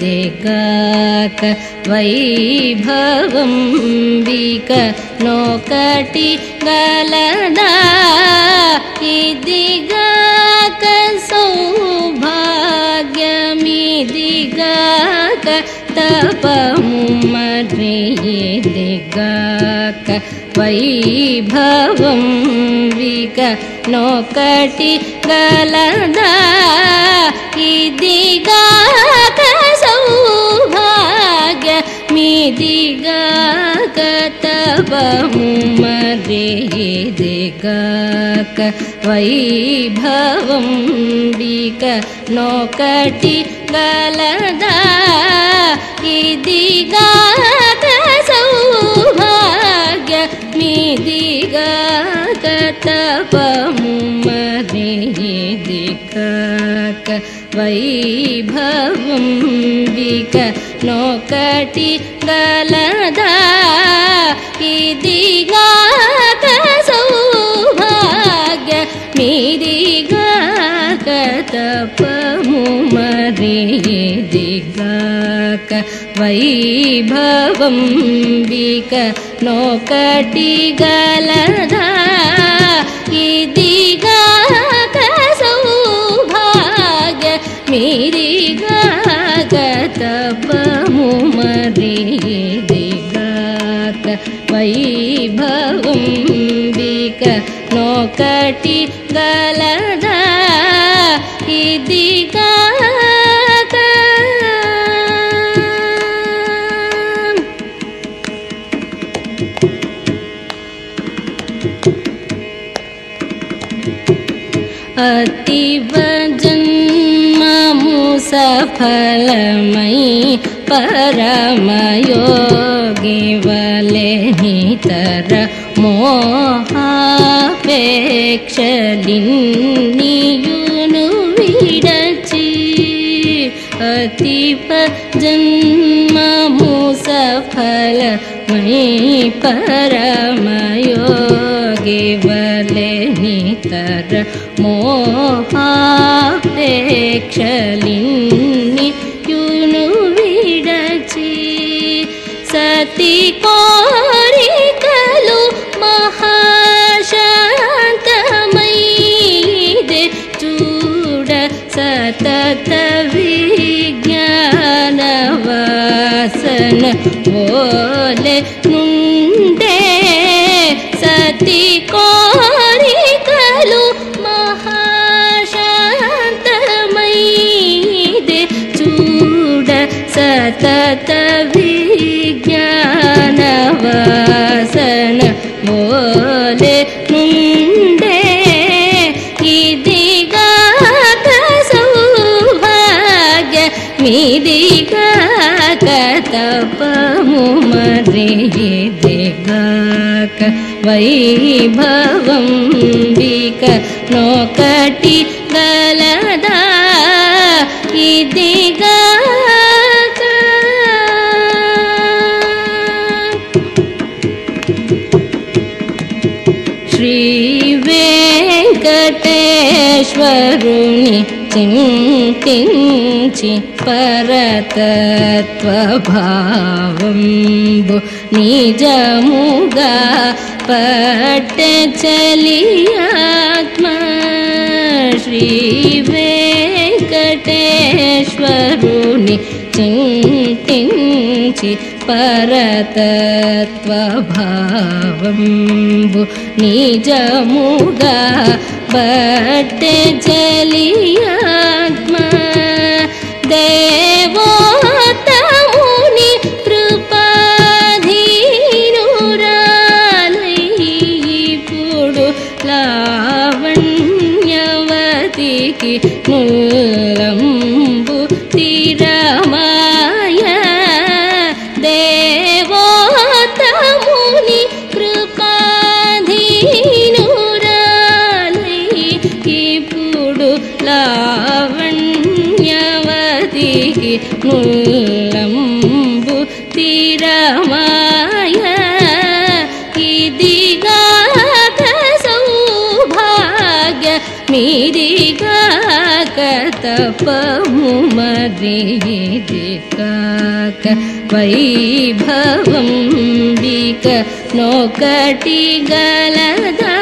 दिगाक वैभवं Wick नोकटि गलदा तपमुमरे दिगाक वैभवं Wick नोकटि गलदा सौभाग्य मिदिगाक तपमुमरे दिगाक वैभवं Wick नोकटि गलदा Wick नोकटि गलदा इदिगाक सौभाग्य मिदिगाक तपमुमरे दिगाक वैभवं Wick नोकटि सौभाग्य मिदिगाक दिगाक वैभवं विक नोकटि गलदा इदिगाक अतीव जन्ममु सफलमयि परमयोगी वले नितर मोहापेक्षलिन्नियुनु विडचि अतीव जन्ममु सफलमयि परमयोगी वले नितर मोहापेक्षलिन्नि പോലെ മുണ്ടേ സതി കോരികലു മഹാശാന്തമൈത് ചൂട സതത വിജ്ഞാനവാസന പോലെ മുണ്ടേ ഇതിഗാത സൗഭാഗ്യ മിതി दिगाक वैभवं विक नोकटि श्रीवेङ्कटेश्वरुणि चिन्तिञ्चि परतत्त्वभावम्बु निजमुगा पट्टचलियात्मा చింతించి పరతత్వభావంబు నిజముగా బట్ జలియాత్మ. దేవోతముని కృపాధీనురాలైపుడు లావణ్యవతికి మూలం म्बु तमाया सोभाग्य मिरिकाम काक वैभवम्बिक नौ कटि गलगा